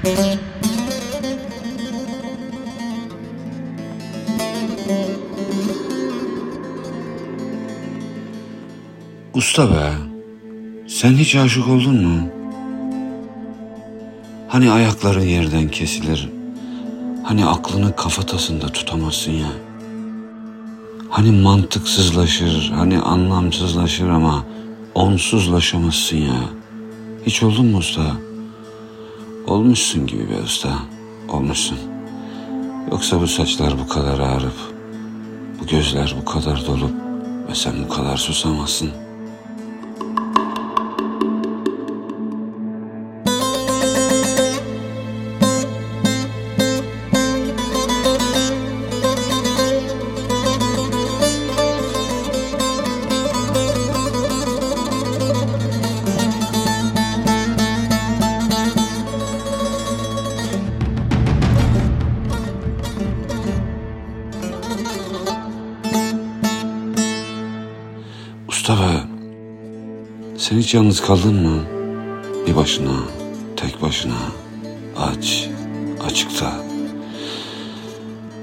Usta be, sen hiç aşık oldun mu? Hani ayakların yerden kesilir, hani aklını kafatasında tutamazsın ya. Hani mantıksızlaşır, hani anlamsızlaşır ama onsuzlaşamazsın ya. Hiç oldun mu usta? Olmuşsun gibi be usta, olmuşsun. Yoksa bu saçlar bu kadar ağrıp, bu gözler bu kadar dolup ve sen bu kadar susamazsın.'' Mustafa, sen hiç yalnız kaldın mı? Bir başına, tek başına, aç, açıkta.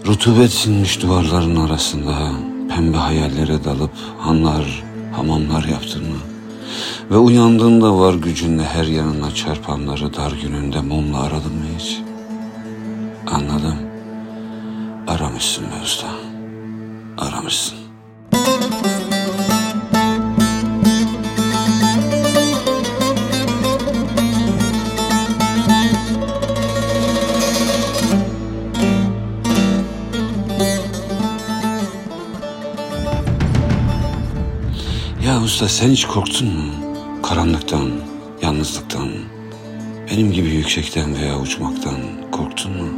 Rutubet sinmiş duvarların arasında pembe hayallere dalıp hanlar, hamamlar yaptın mı? Ve uyandığında var gücünle her yanına çarpanları dar gününde mumla aradın mı hiç? Anladım. Aramışsın be usta. Aramışsın. Usta sen hiç korktun mu? Karanlıktan, yalnızlıktan, benim gibi yüksekten veya uçmaktan korktun mu?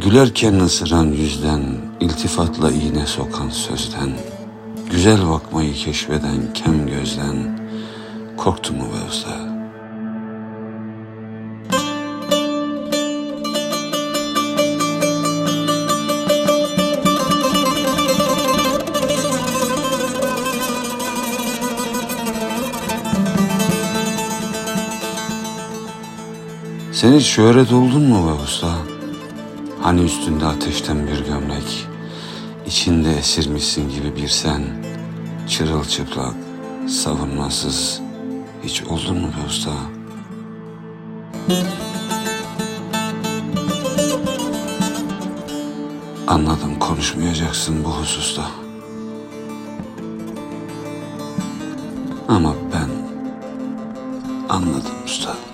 Gülerken ısıran yüzden, iltifatla iğne sokan sözden, güzel bakmayı keşfeden kem gözden korktun mu be? Sen hiç şöhret oldun mu be usta? Hani üstünde ateşten bir gömlek, içinde esirmişsin gibi bir sen, çırılçıplak, savunmasız, hiç oldun mu be usta? Anladım konuşmayacaksın bu hususta. Ama ben anladım usta.